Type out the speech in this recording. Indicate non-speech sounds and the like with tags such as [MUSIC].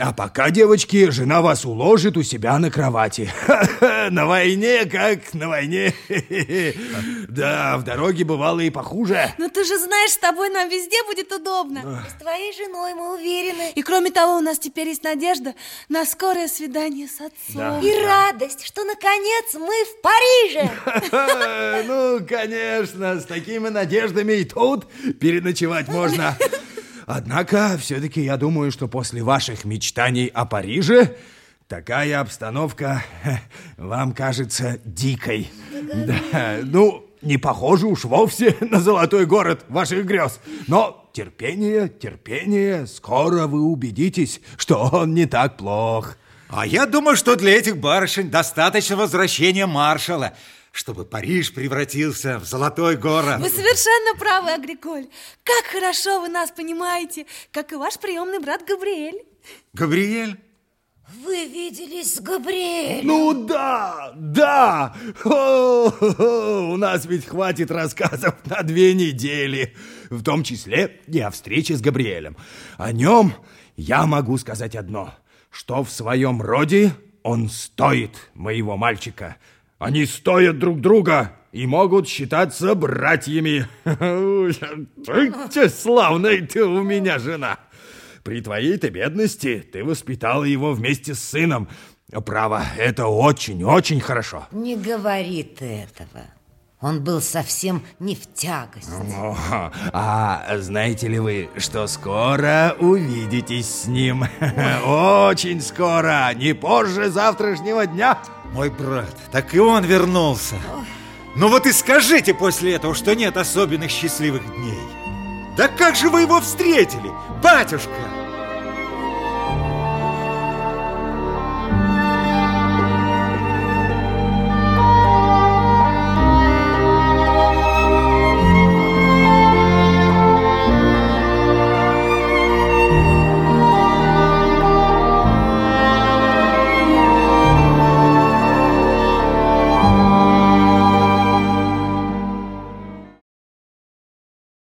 А пока, девочки, жена вас уложит у себя на кровати. [LAUGHS] На войне, как на войне. [LAUGHS] Да, в дороге бывало и похуже. Но ты же знаешь, с тобой нам везде будет удобно. С твоей женой мы уверены. И кроме того, у нас теперь есть надежда на скорое свидание с отцом. И радость, что наконец мы в Париже. [LAUGHS] Ну, конечно, с такими надеждами и тут переночевать можно. Однако, все-таки я думаю, что после ваших мечтаний о Париже такая обстановка вам кажется дикой. Да, ну, не похоже уж вовсе [LAUGHS] на золотой город ваших грез. Но терпение, терпение, скоро вы убедитесь, что он не так плох. А я думаю, что для этих барышень достаточно возвращения маршала, чтобы Париж превратился в золотой город. Вы совершенно правы, Агриколь. Как хорошо вы нас понимаете, как и ваш приемный брат Габриэль. Габриэль? Вы виделись с Габриэлем? Ну да, да. О, -о, -о, у нас ведь хватит рассказов на две недели, в том числе и о встрече с Габриэлем. О нем я могу сказать одно, что в своем роде он стоит моего мальчика. Они стоят друг друга и могут считаться братьями. Славная ты у меня жена. При твоей-то бедности ты воспитала его вместе с сыном. Право, это очень-очень хорошо. Не говори ты этого. Он был совсем не в тягость. О, а знаете ли вы, что скоро увидитесь с ним? [LAUGHS] Очень скоро, не позже завтрашнего дня. Мой брат, так и он вернулся. Ну вот и скажите после этого, что нет особенных счастливых дней. Да как же вы его встретили, батюшка?